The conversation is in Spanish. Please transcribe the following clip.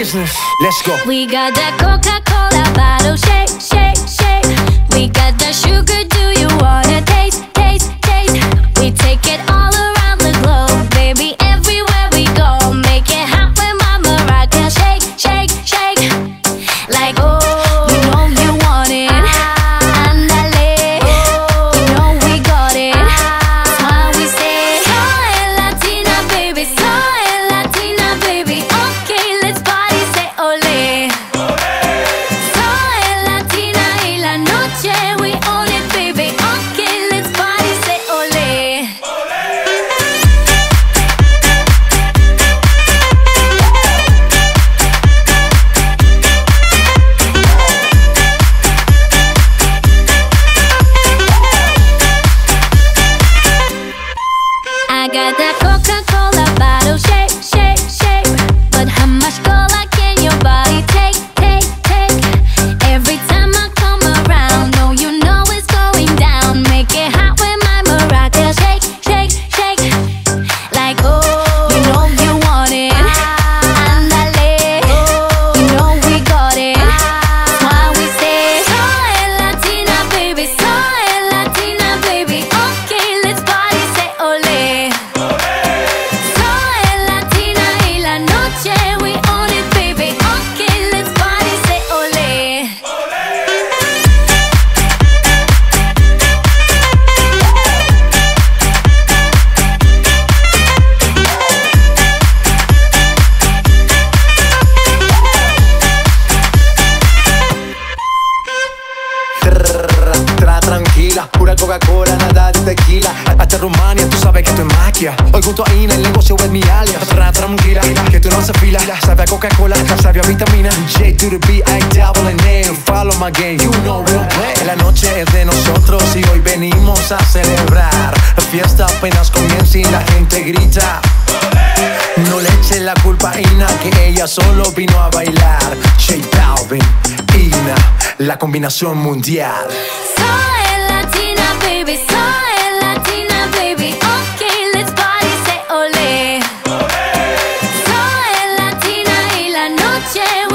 business. Let's go. We got that Coca Cola bottle shake, shake, shake. We got that sugar, tequila. Hasta Rumania, tú sabes que esto es magia. Hoy junto a Ina, el negocio es mi alias. Tra tranquila, que tú no se fila. Sabe a Coca-Cola, sabe a vitamina. J to the B, I double N. Follow my game, you know don't play. La noche es de nosotros y hoy venimos a celebrar. La fiesta apenas comienza y la gente grita. No le eche la culpa a Ina, que ella solo vino a bailar. J Balvin, Ina, la combinación mundial. llevo